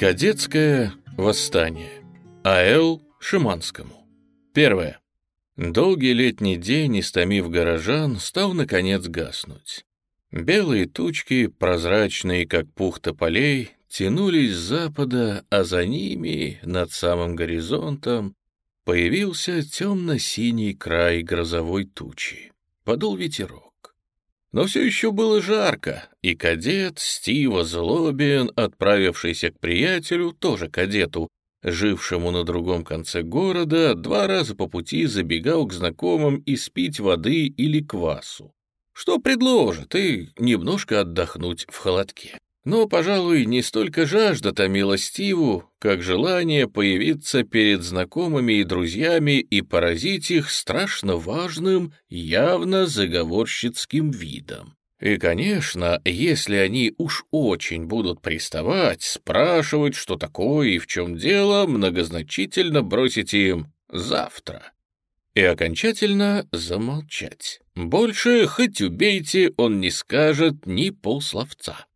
Кадетское восстание. А.Л. Шиманскому. Первое. Долгий летний день, истомив горожан, стал, наконец, гаснуть. Белые тучки, прозрачные, как пух тополей, тянулись с запада, а за ними, над самым горизонтом, появился темно-синий край грозовой тучи. Подул ветерок. Но все еще было жарко, и кадет Стива Злобин, отправившийся к приятелю, тоже кадету, жившему на другом конце города, два раза по пути забегал к знакомым испить воды или квасу. Что предложит, и немножко отдохнуть в холодке. Но, пожалуй, не столько жажда томила Стиву, как желание появиться перед знакомыми и друзьями и поразить их страшно важным, явно заговорщицким видом. И, конечно, если они уж очень будут приставать, спрашивать, что такое и в чем дело, многозначительно бросить им «завтра» и окончательно замолчать. Больше, хоть убейте, он не скажет ни полсловца.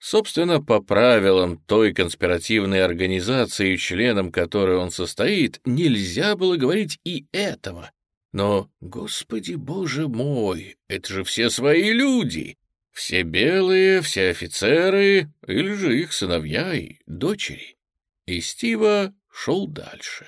Собственно, по правилам той конспиративной организации, членом которой он состоит, нельзя было говорить и этого. Но, господи боже мой, это же все свои люди! Все белые, все офицеры, или же их сыновья и дочери. И Стива шел дальше.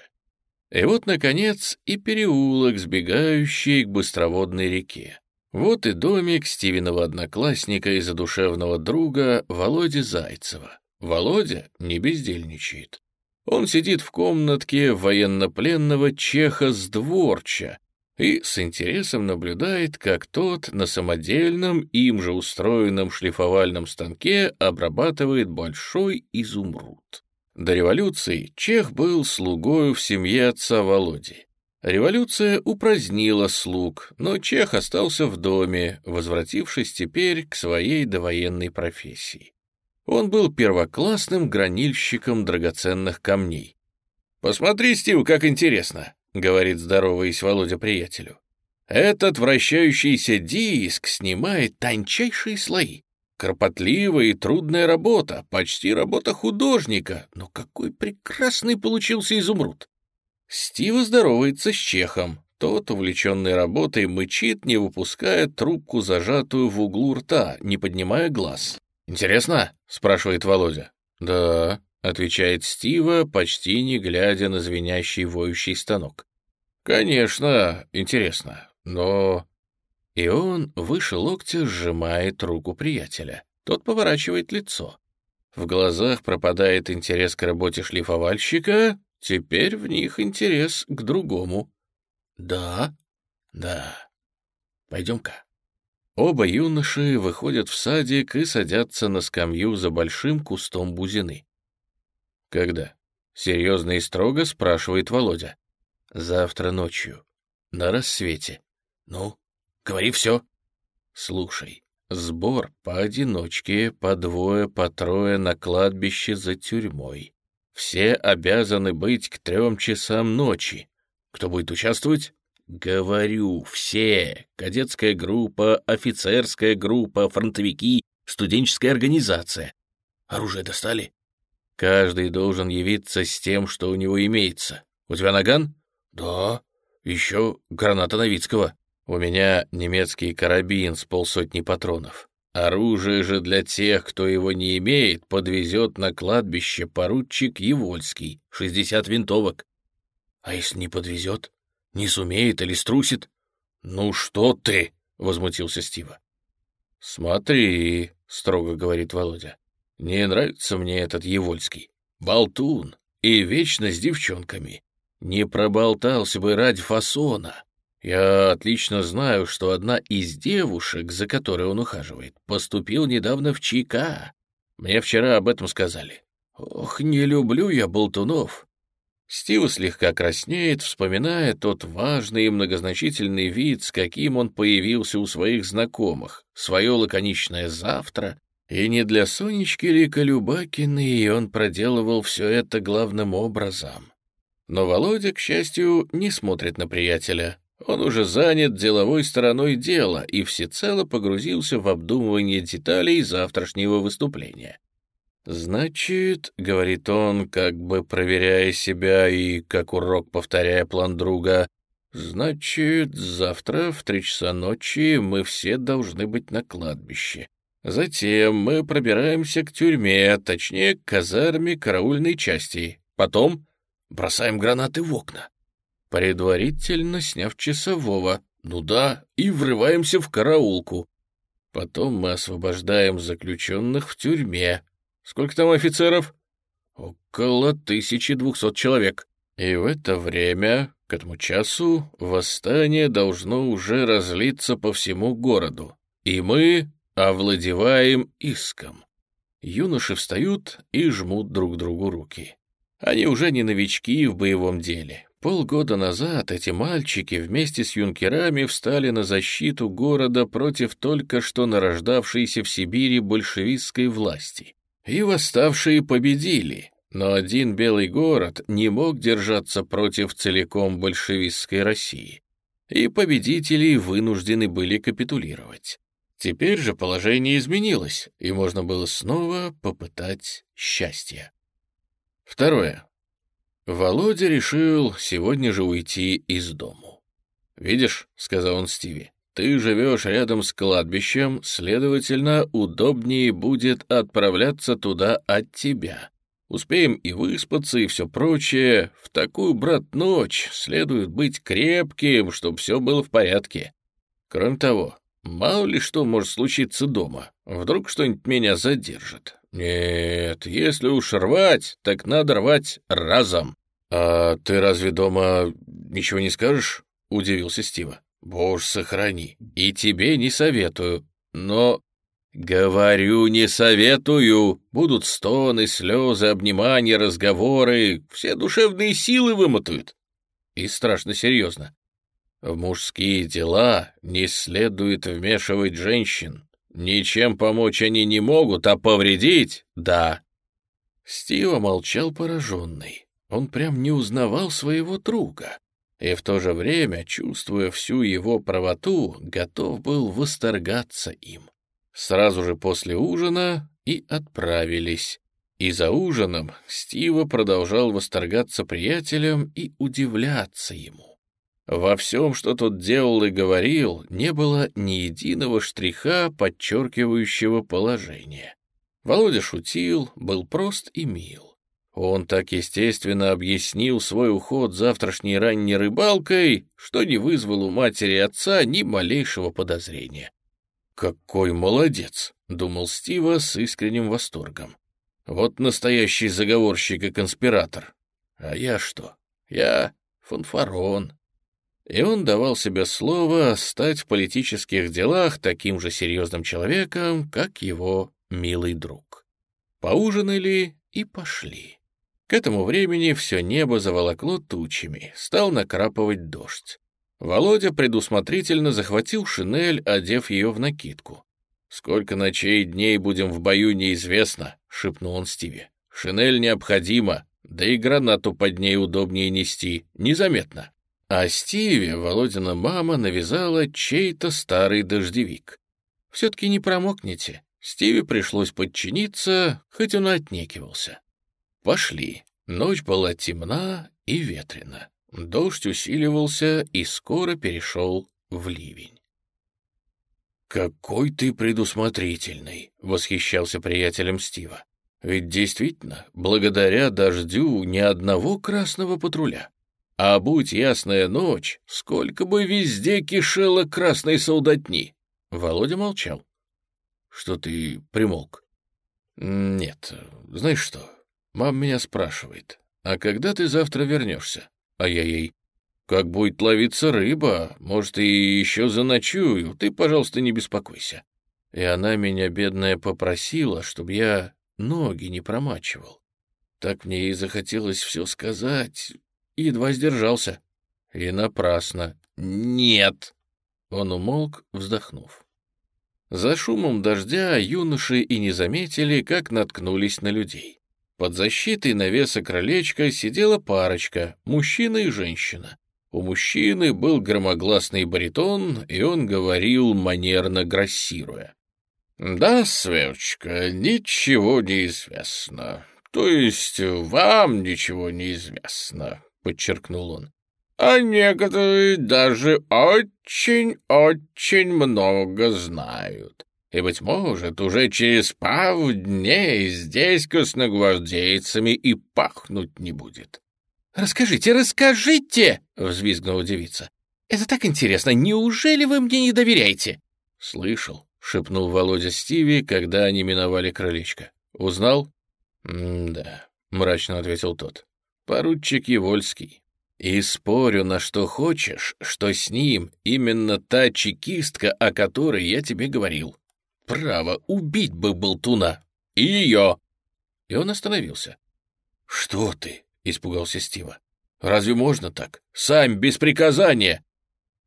И вот, наконец, и переулок, сбегающий к быстроводной реке. Вот и домик Стивенова одноклассника и задушевного друга Володи Зайцева. Володя не бездельничает. Он сидит в комнатке военнопленного чеха с дворча и с интересом наблюдает, как тот на самодельном, им же устроенном шлифовальном станке обрабатывает большой изумруд. До революции Чех был слугою в семье отца Володи. Революция упразднила слуг, но Чех остался в доме, возвратившись теперь к своей довоенной профессии. Он был первоклассным гранильщиком драгоценных камней. «Посмотри, Стив, как интересно», — говорит здороваясь Володя приятелю. «Этот вращающийся диск снимает тончайшие слои. Кропотливая и трудная работа, почти работа художника, но какой прекрасный получился изумруд. Стива здоровается с Чехом. Тот, увлеченный работой, мычит, не выпуская трубку, зажатую в углу рта, не поднимая глаз. «Интересно?» — спрашивает Володя. «Да», — отвечает Стива, почти не глядя на звенящий воющий станок. «Конечно, интересно, но...» И он выше локтя сжимает руку приятеля. Тот поворачивает лицо. В глазах пропадает интерес к работе шлифовальщика, Теперь в них интерес к другому. Да, да. Пойдем-ка. Оба юноши выходят в садик и садятся на скамью за большим кустом бузины. Когда? Серьезно и строго спрашивает Володя. Завтра ночью. На рассвете. Ну, говори все. Слушай, сбор поодиночке, по двое, по трое на кладбище за тюрьмой. Все обязаны быть к трем часам ночи. Кто будет участвовать? Говорю, все. Кадетская группа, офицерская группа, фронтовики, студенческая организация. Оружие достали? Каждый должен явиться с тем, что у него имеется. У тебя наган? Да. Еще граната Новицкого. У меня немецкий карабин с полсотни патронов. Оружие же для тех, кто его не имеет, подвезет на кладбище поручик Евольский, 60 винтовок. А если не подвезет? Не сумеет или струсит? Ну что ты? — возмутился Стива. Смотри, — строго говорит Володя, — не нравится мне этот Евольский. Болтун и вечно с девчонками. Не проболтался бы ради фасона. Я отлично знаю, что одна из девушек, за которой он ухаживает, поступил недавно в ЧК. Мне вчера об этом сказали. Ох, не люблю я болтунов. Стива слегка краснеет, вспоминая тот важный и многозначительный вид, с каким он появился у своих знакомых, свое лаконичное «завтра», и не для Сонечки ли Колюбакиной он проделывал все это главным образом. Но Володя, к счастью, не смотрит на приятеля, он уже занят деловой стороной дела и всецело погрузился в обдумывание деталей завтрашнего выступления. «Значит, — говорит он, как бы проверяя себя и как урок повторяя план друга, — значит, завтра в три часа ночи мы все должны быть на кладбище. Затем мы пробираемся к тюрьме, точнее, к казарме караульной части. Потом бросаем гранаты в окна. Предварительно сняв часового, ну да, и врываемся в караулку. Потом мы освобождаем заключенных в тюрьме, Сколько там офицеров? Около 1200 человек. И в это время, к этому часу, восстание должно уже разлиться по всему городу. И мы овладеваем иском. Юноши встают и жмут друг другу руки. Они уже не новички в боевом деле. Полгода назад эти мальчики вместе с юнкерами встали на защиту города против только что нарождавшейся в Сибири большевистской власти. И восставшие победили, но один белый город не мог держаться против целиком большевистской России, и победители вынуждены были капитулировать. Теперь же положение изменилось, и можно было снова попытать счастье. Второе. Володя решил сегодня же уйти из дому. «Видишь», — сказал он Стиви, ты живешь рядом с кладбищем, следовательно, удобнее будет отправляться туда от тебя. Успеем и выспаться, и все прочее. В такую, брат, ночь следует быть крепким, чтобы все было в порядке. Кроме того, мало ли что может случиться дома. Вдруг что-нибудь меня задержит. Нет, если уж рвать, так надо рвать разом. А ты разве дома ничего не скажешь? Удивился Стива. Боже, сохрани, и тебе не советую, но... Говорю, не советую. Будут стоны, слезы, обнимания, разговоры, все душевные силы вымотают. И страшно серьезно. В мужские дела не следует вмешивать женщин. Ничем помочь они не могут, а повредить — да. Стива молчал пораженный. Он прям не узнавал своего друга и в то же время, чувствуя всю его правоту, готов был восторгаться им. Сразу же после ужина и отправились. И за ужином Стива продолжал восторгаться приятелем и удивляться ему. Во всем, что тот делал и говорил, не было ни единого штриха, подчеркивающего положение. Володя шутил, был прост и мил. Он так естественно объяснил свой уход завтрашней ранней рыбалкой, что не вызвал у матери и отца ни малейшего подозрения. «Какой молодец!» — думал Стива с искренним восторгом. «Вот настоящий заговорщик и конспиратор. А я что? Я фанфарон». И он давал себе слово стать в политических делах таким же серьезным человеком, как его милый друг. Поужинали и пошли. К этому времени все небо заволокло тучами, стал накрапывать дождь. Володя предусмотрительно захватил шинель, одев ее в накидку. «Сколько ночей и дней будем в бою, неизвестно», — шепнул он Стиве. «Шинель необходима, да и гранату под ней удобнее нести, незаметно». А Стиве Володина мама навязала чей-то старый дождевик. «Все-таки не промокнете». Стиве пришлось подчиниться, хоть он и отнекивался. Пошли. Ночь была темна и ветрена. Дождь усиливался и скоро перешел в ливень. «Какой ты предусмотрительный!» — восхищался приятелем Стива. «Ведь действительно, благодаря дождю ни одного красного патруля. А будь ясная ночь, сколько бы везде кишело красной солдатни!» Володя молчал. «Что ты примолк?» «Нет, знаешь что, Мама меня спрашивает, а когда ты завтра вернешься? А я ей, как будет ловиться рыба, может, и еще заночую, ты, пожалуйста, не беспокойся. И она меня, бедная, попросила, чтобы я ноги не промачивал. Так мне и захотелось все сказать, едва сдержался. И напрасно. «Нет!» Он умолк, вздохнув. За шумом дождя юноши и не заметили, как наткнулись на людей. Под защитой навеса крылечка сидела парочка, мужчина и женщина. У мужчины был громогласный баритон, и он говорил, манерно грассируя. «Да, Сверчка, ничего не известно. То есть вам ничего не известно», — подчеркнул он. «А некоторые даже очень-очень много знают. И, быть может, уже через пару дней здесь красногвардейцами и пахнуть не будет». «Расскажите, расскажите!» — взвизгнула девица. «Это так интересно! Неужели вы мне не доверяете?» «Слышал», — шепнул Володя Стиви, когда они миновали крылечко. «Узнал?» «Да», — мрачно ответил тот. «Поручик Евольский. И спорю на что хочешь, что с ним именно та чекистка, о которой я тебе говорил. Право, убить бы болтуна. И ее!» И он остановился. «Что ты?» — испугался Стива. «Разве можно так? Сам, без приказания!»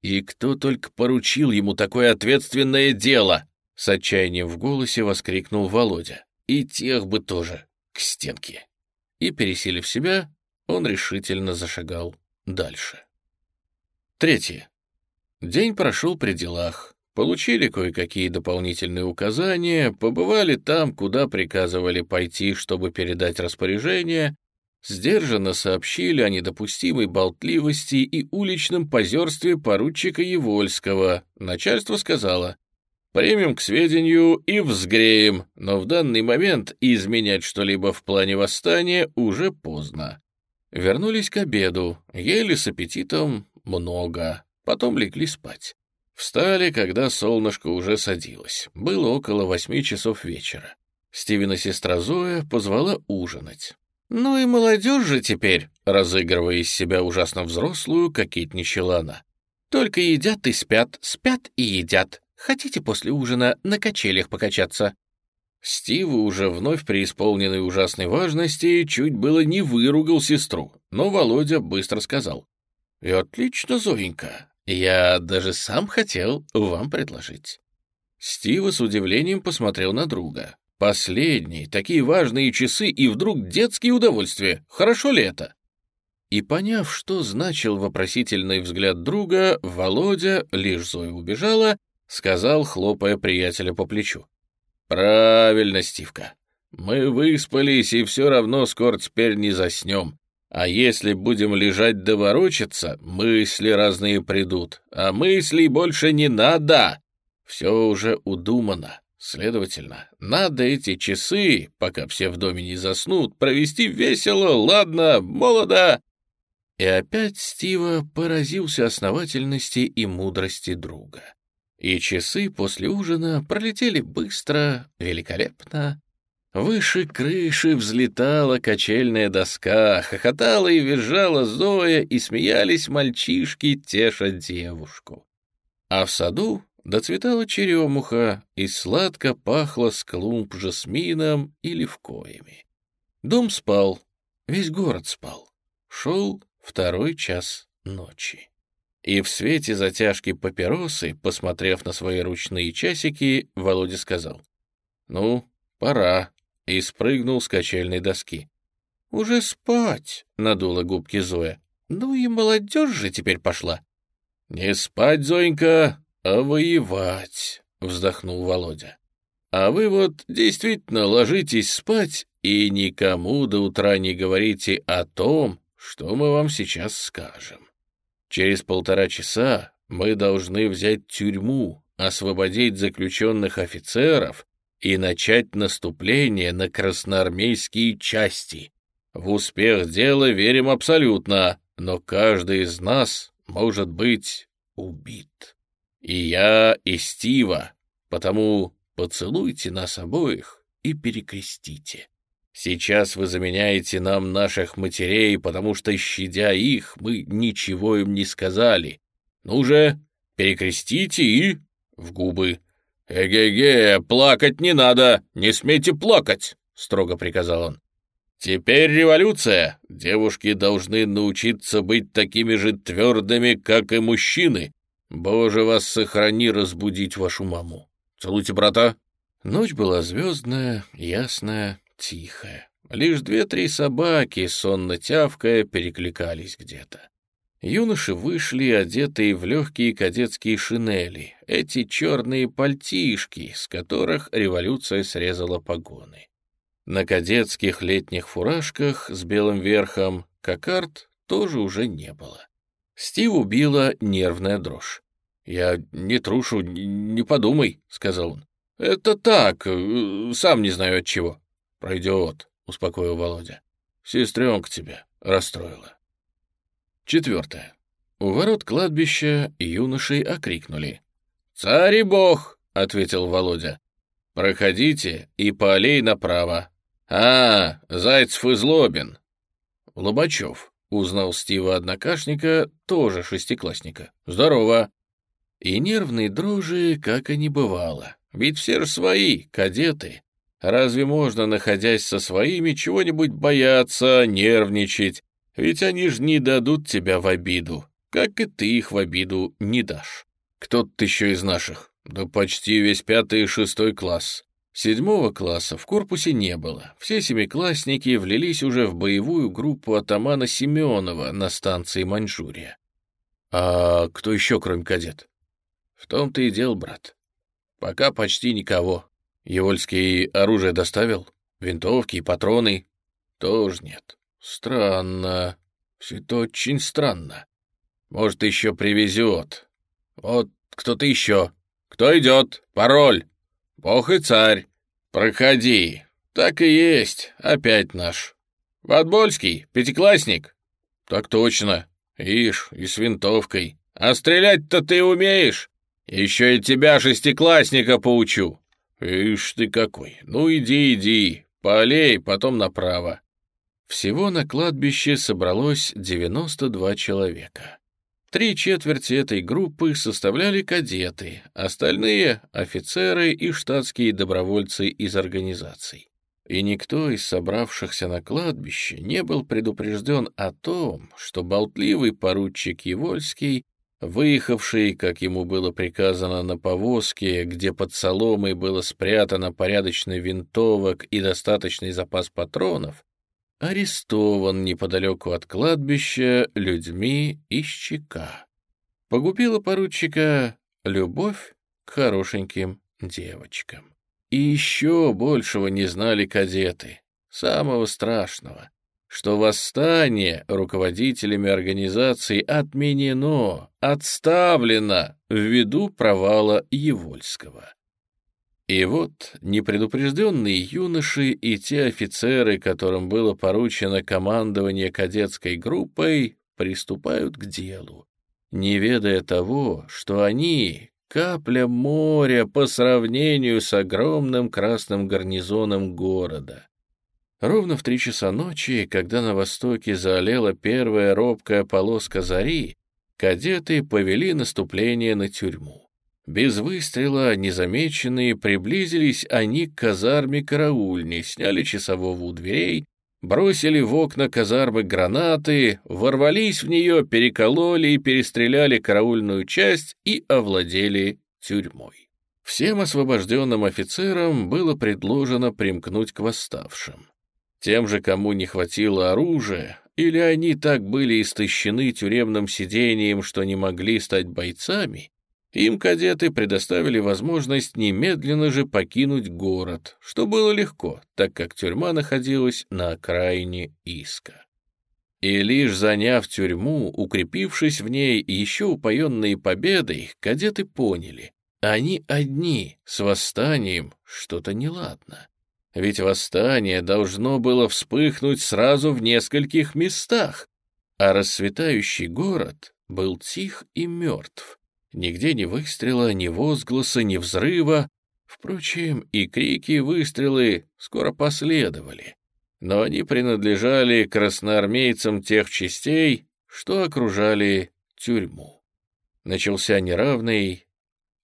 И кто только поручил ему такое ответственное дело? С отчаянием в голосе воскликнул Володя. И тех бы тоже к стенке. И, пересилив себя, он решительно зашагал дальше. Третье. День прошел при делах. Получили кое-какие дополнительные указания, побывали там, куда приказывали пойти, чтобы передать распоряжение, сдержанно сообщили о недопустимой болтливости и уличном позерстве поручика Евольского. Начальство сказало, примем к сведению и взгреем, но в данный момент изменять что-либо в плане восстания уже поздно. Вернулись к обеду, ели с аппетитом много, потом легли спать. Встали, когда солнышко уже садилось. Было около восьми часов вечера. Стивена сестра Зоя позвала ужинать. «Ну и молодежь же теперь», — разыгрывая из себя ужасно взрослую, кокетничала она. «Только едят и спят, спят и едят. Хотите после ужина на качелях покачаться?» Стива, уже вновь преисполненный ужасной важности, чуть было не выругал сестру, но Володя быстро сказал. «И отлично, Зоенька, я даже сам хотел вам предложить». Стива с удивлением посмотрел на друга. Последние, такие важные часы и вдруг детские удовольствия. Хорошо ли это? И поняв, что значил вопросительный взгляд друга, Володя, лишь Зоя убежала, сказал, хлопая приятеля по плечу. «Правильно, Стивка. Мы выспались и все равно скоро теперь не заснем. А если будем лежать да ворочаться, мысли разные придут. А мыслей больше не надо. Все уже удумано. Следовательно, надо эти часы, пока все в доме не заснут, провести весело, ладно, молодо. И опять Стива поразился основательности и мудрости друга. И часы после ужина пролетели быстро, великолепно. Выше крыши взлетала качельная доска, хохотала и визжала Зоя, и смеялись мальчишки, теша девушку. А в саду Доцветала черемуха и сладко пахло с клумб жасмином и левкоями. Дом спал, весь город спал. Шел второй час ночи. И в свете затяжки папиросы, посмотрев на свои ручные часики, Володя сказал. «Ну, пора», и спрыгнул с качельной доски. «Уже спать», — надула губки Зоя. «Ну и молодежь же теперь пошла». «Не спать, Зоенька, «А воевать», — вздохнул Володя. «А вы вот действительно ложитесь спать и никому до утра не говорите о том, что мы вам сейчас скажем. Через полтора часа мы должны взять тюрьму, освободить заключенных офицеров и начать наступление на красноармейские части. В успех дела верим абсолютно, но каждый из нас может быть убит». И я, и Стива, потому поцелуйте нас обоих и перекрестите. Сейчас вы заменяете нам наших матерей, потому что, щадя их, мы ничего им не сказали. Ну же, перекрестите и... в губы. «Эге-ге, плакать не надо, не смейте плакать!» — строго приказал он. «Теперь революция. Девушки должны научиться быть такими же твердыми, как и мужчины, Боже, вас сохрани разбудить вашу маму. Целуйте брата. Ночь была звездная, ясная, тихая. Лишь две-три собаки, сонно тявкая, перекликались где-то. Юноши вышли, одетые в легкие кадетские шинели, эти черные пальтишки, с которых революция срезала погоны. На кадетских летних фуражках с белым верхом кокард тоже уже не было. Стив убила нервная дрожь. «Я не трушу, не подумай», — сказал он. «Это так, э, сам не знаю от чего». «Пройдет», — успокоил Володя. «Сестренка тебя расстроила». Четвертое. У ворот кладбища юношей окрикнули. «Царь и бог!» — ответил Володя. «Проходите и по аллее направо». «А, Зайцев и Злобин». Лобачев узнал Стива однокашника, тоже шестиклассника. «Здорово!» И нервной дрожи, как и не бывало. Ведь все же свои, кадеты. Разве можно, находясь со своими, чего-нибудь бояться, нервничать? Ведь они же не дадут тебя в обиду, как и ты их в обиду не дашь. Кто-то еще из наших, да почти весь пятый и шестой класс. Седьмого класса в корпусе не было. Все семиклассники влились уже в боевую группу атамана Семенова на станции Маньчжурия. А кто еще, кроме кадет? В том-то и дел, брат. Пока почти никого. Евольский оружие доставил? Винтовки и патроны? Тоже нет. Странно. Все это очень странно. Может, еще привезет. Вот кто-то еще. Кто идет? Пароль. Бог и царь. Проходи. Так и есть. Опять наш. Подбольский, пятиклассник. Так точно. Ишь, и с винтовкой. А стрелять-то ты умеешь? Еще и тебя, шестиклассника, поучу. Ишь ты какой. Ну иди, иди. По аллее, потом направо. Всего на кладбище собралось 92 человека. Три четверти этой группы составляли кадеты, остальные — офицеры и штатские добровольцы из организаций. И никто из собравшихся на кладбище не был предупрежден о том, что болтливый поручик Евольский, выехавший, как ему было приказано, на повозке, где под соломой было спрятано порядочный винтовок и достаточный запас патронов, арестован неподалеку от кладбища людьми из ЧК. Погубила поручика любовь к хорошеньким девочкам. И еще большего не знали кадеты, самого страшного, что восстание руководителями организации отменено, отставлено ввиду провала Евольского. И вот непредупрежденные юноши и те офицеры, которым было поручено командование кадетской группой, приступают к делу, не ведая того, что они — капля моря по сравнению с огромным красным гарнизоном города. Ровно в три часа ночи, когда на востоке заолела первая робкая полоска зари, кадеты повели наступление на тюрьму. Без выстрела, незамеченные, приблизились они к казарме караульни, сняли часового у дверей, бросили в окна казармы гранаты, ворвались в нее, перекололи и перестреляли караульную часть и овладели тюрьмой. Всем освобожденным офицерам было предложено примкнуть к восставшим. Тем же, кому не хватило оружия, или они так были истощены тюремным сидением, что не могли стать бойцами, им кадеты предоставили возможность немедленно же покинуть город, что было легко, так как тюрьма находилась на окраине Иска. И лишь заняв тюрьму, укрепившись в ней еще упоенные победой, кадеты поняли, они одни, с восстанием что-то неладно. Ведь восстание должно было вспыхнуть сразу в нескольких местах, а расцветающий город был тих и мертв, Нигде ни выстрела, ни возгласа, ни взрыва. Впрочем, и крики, и выстрелы скоро последовали. Но они принадлежали красноармейцам тех частей, что окружали тюрьму. Начался неравный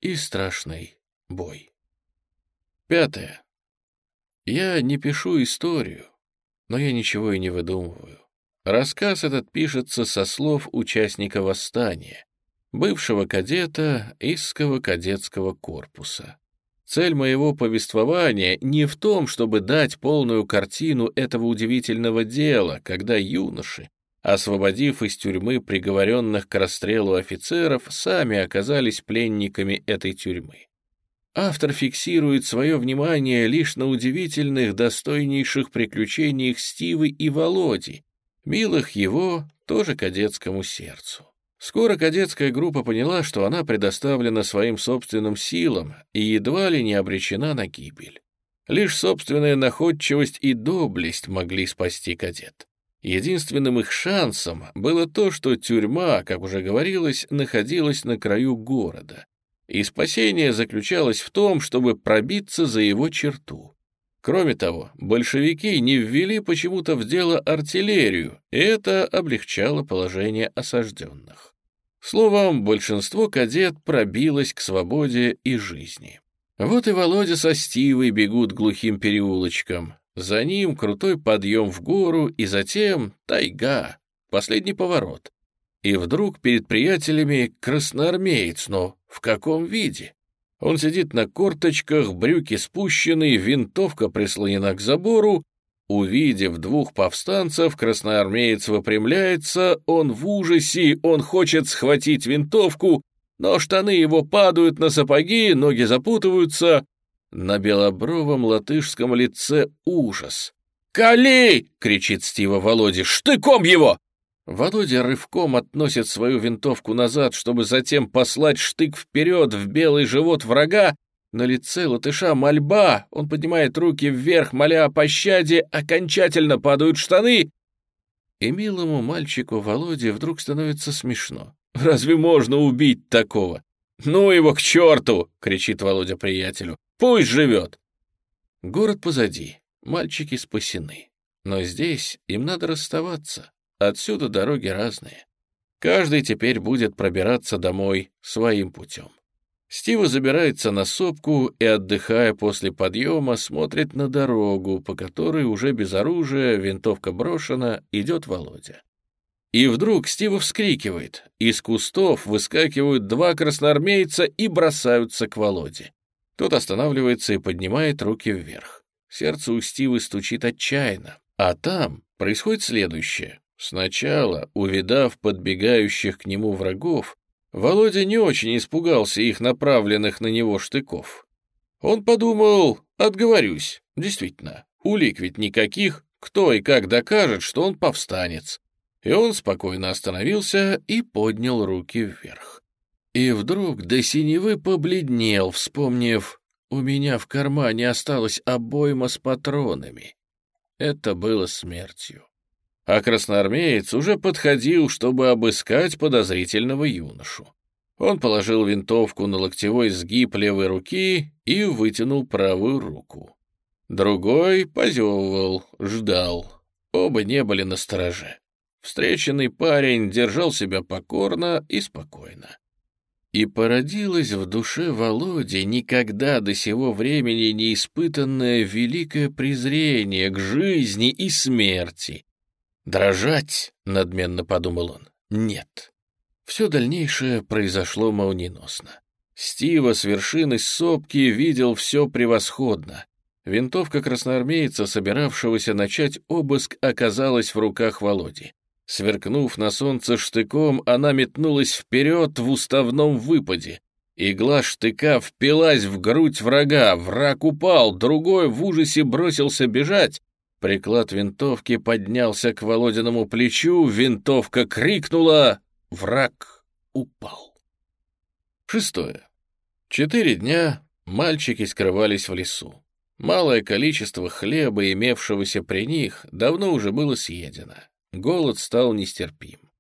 и страшный бой. Пятое. Я не пишу историю, но я ничего и не выдумываю. Рассказ этот пишется со слов участника восстания, бывшего кадета Исского кадетского корпуса. Цель моего повествования не в том, чтобы дать полную картину этого удивительного дела, когда юноши, освободив из тюрьмы приговоренных к расстрелу офицеров, сами оказались пленниками этой тюрьмы. Автор фиксирует свое внимание лишь на удивительных, достойнейших приключениях Стивы и Володи, милых его тоже кадетскому сердцу. Скоро кадетская группа поняла, что она предоставлена своим собственным силам и едва ли не обречена на гибель. Лишь собственная находчивость и доблесть могли спасти кадет. Единственным их шансом было то, что тюрьма, как уже говорилось, находилась на краю города, и спасение заключалось в том, чтобы пробиться за его черту. Кроме того, большевики не ввели почему-то в дело артиллерию, и это облегчало положение осажденных. Словом, большинство кадет пробилось к свободе и жизни. Вот и Володя со Стивой бегут глухим переулочком. За ним крутой подъем в гору и затем тайга, последний поворот. И вдруг перед приятелями красноармеец, но в каком виде? Он сидит на корточках, брюки спущены, винтовка прислонена к забору. Увидев двух повстанцев, красноармеец выпрямляется, он в ужасе, он хочет схватить винтовку, но штаны его падают на сапоги, ноги запутываются. На белобровом латышском лице ужас. «Кали!» — кричит Стива Володе. «Штыком его!» Володя рывком относит свою винтовку назад, чтобы затем послать штык вперед в белый живот врага. На лице латыша мольба, он поднимает руки вверх, моля о пощаде, окончательно падают штаны. И милому мальчику Володе вдруг становится смешно. Разве можно убить такого? «Ну его к черту!» — кричит Володя приятелю. «Пусть живет!» Город позади, мальчики спасены. Но здесь им надо расставаться. Отсюда дороги разные. Каждый теперь будет пробираться домой своим путем. Стива забирается на сопку и, отдыхая после подъема, смотрит на дорогу, по которой уже без оружия, винтовка брошена, идет Володя. И вдруг Стива вскрикивает. Из кустов выскакивают два красноармейца и бросаются к Володе. Тот останавливается и поднимает руки вверх. Сердце у Стивы стучит отчаянно. А там происходит следующее. Сначала, увидав подбегающих к нему врагов, Володя не очень испугался их направленных на него штыков. Он подумал, отговорюсь, действительно, улик ведь никаких, кто и как докажет, что он повстанец. И он спокойно остановился и поднял руки вверх. И вдруг до синевы побледнел, вспомнив, у меня в кармане осталось обойма с патронами. Это было смертью а красноармеец уже подходил, чтобы обыскать подозрительного юношу. Он положил винтовку на локтевой сгиб левой руки и вытянул правую руку. Другой позевывал, ждал. Оба не были на стороже. Встреченный парень держал себя покорно и спокойно. И породилось в душе Володи никогда до сего времени не испытанное великое презрение к жизни и смерти, Дрожать, надменно подумал он, нет. Все дальнейшее произошло молниеносно. Стива с вершины сопки видел все превосходно. Винтовка красноармейца, собиравшегося начать обыск, оказалась в руках Володи. Сверкнув на солнце штыком, она метнулась вперед в уставном выпаде. Игла штыка впилась в грудь врага, враг упал, другой в ужасе бросился бежать, Приклад винтовки поднялся к Володиному плечу, винтовка крикнула, враг упал. Шестое. Четыре дня мальчики скрывались в лесу. Малое количество хлеба, имевшегося при них, давно уже было съедено. Голод стал нестерпим.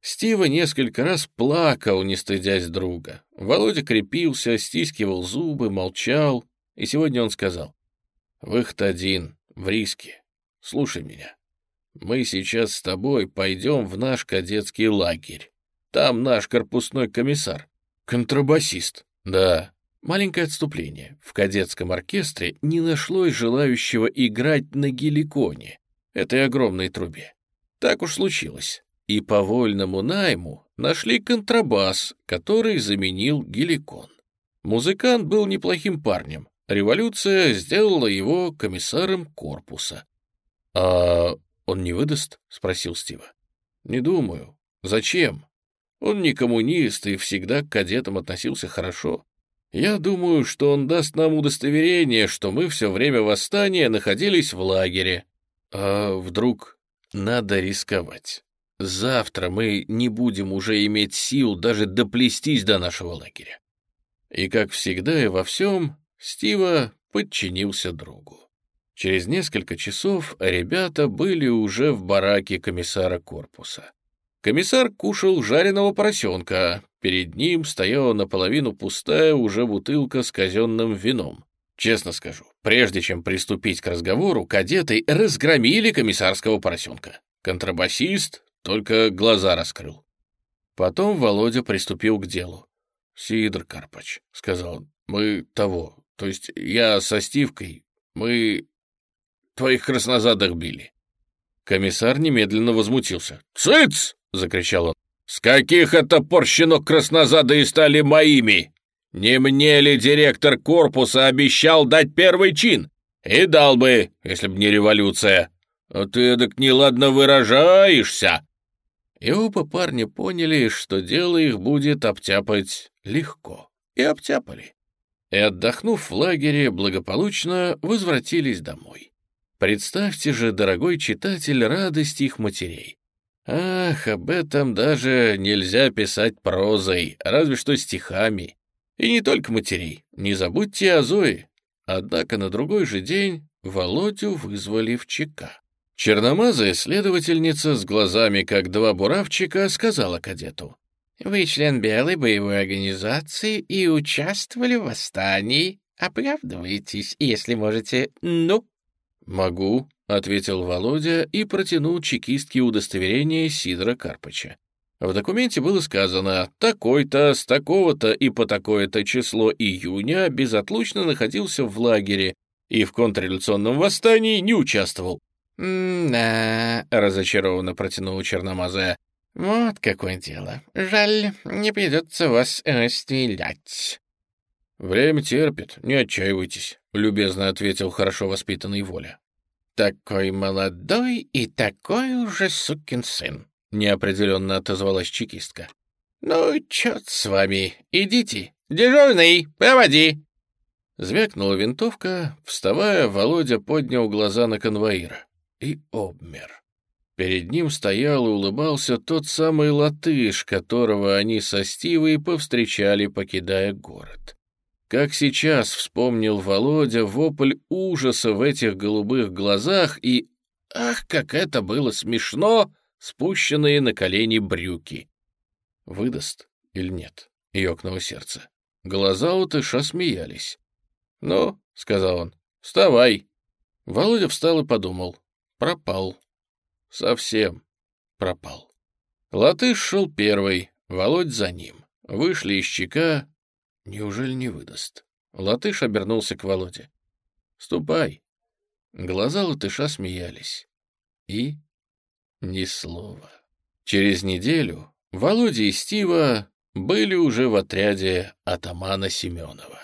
Стива несколько раз плакал, не стыдясь друга. Володя крепился, стискивал зубы, молчал, и сегодня он сказал, «Выход один, в риске. Слушай меня. Мы сейчас с тобой пойдем в наш кадетский лагерь. Там наш корпусной комиссар. Контрабасист. Да. Маленькое отступление. В кадетском оркестре не нашлось желающего играть на геликоне, этой огромной трубе. Так уж случилось. И по вольному найму нашли контрабас, который заменил геликон. Музыкант был неплохим парнем. Революция сделала его комиссаром корпуса. «А он не выдаст?» — спросил Стива. Не думаю. Зачем? Он не коммунист и всегда к кадетам относился хорошо. Я думаю, что он даст нам удостоверение, что мы все время восстания находились в лагере. А вдруг надо рисковать? Завтра мы не будем уже иметь сил даже доплестись до нашего лагеря. И, как всегда и во всем, Стива подчинился другу. Через несколько часов ребята были уже в бараке комиссара корпуса. Комиссар кушал жареного поросенка. Перед ним стояла наполовину пустая уже бутылка с казенным вином. Честно скажу, прежде чем приступить к разговору, кадеты разгромили комиссарского поросенка. Контрабасист только глаза раскрыл. Потом Володя приступил к делу. «Сидор Карпач», — сказал он, — «мы того, то есть я со Стивкой, мы твоих краснозадых били». Комиссар немедленно возмутился. «Цыц!» — закричал он. «С каких это пор щенок краснозадые стали моими? Не мне ли директор корпуса обещал дать первый чин? И дал бы, если б не революция. А ты так неладно выражаешься!» И оба парня поняли, что дело их будет обтяпать легко. И обтяпали. И, отдохнув в лагере, благополучно возвратились домой. Представьте же, дорогой читатель, радость их матерей. Ах, об этом даже нельзя писать прозой, разве что стихами. И не только матерей, не забудьте о Зое. Однако на другой же день Володю вызвали в ЧК. Черномазая следовательница с глазами, как два буравчика, сказала кадету. «Вы член Белой боевой организации и участвовали в восстании. Оправдывайтесь, если можете. Ну?» «Могу», — ответил Володя и протянул чекистке удостоверение Сидора Карпыча. В документе было сказано «такой-то, с такого-то и по такое-то число июня безотлучно находился в лагере и в контрреволюционном восстании не участвовал». «Да», — разочарованно протянула черномазая. «Вот какое дело. Жаль, не придется вас расстрелять». «Время терпит, не отчаивайтесь», — любезно ответил хорошо воспитанный Воля. «Такой молодой и такой уже сукин сын», — неопределенно отозвалась чекистка. «Ну, черт с вами, идите. Дежурный, проводи». Звякнула винтовка. Вставая, Володя поднял глаза на конвоира и обмер. Перед ним стоял и улыбался тот самый латыш, которого они со Стивой повстречали, покидая город. Как сейчас вспомнил Володя вопль ужаса в этих голубых глазах и... Ах, как это было смешно! Спущенные на колени брюки. Выдаст или нет? Ёкнуло сердце. Глаза у Тыша смеялись. «Ну», — сказал он, — «вставай». Володя встал и подумал. Пропал. Совсем пропал. Латыш шел первый, Володь за ним. Вышли из щека, Неужели не выдаст? Латыш обернулся к Володе. «Ступай». Глаза латыша смеялись. И ни слова. Через неделю Володя и Стива были уже в отряде атамана Семенова.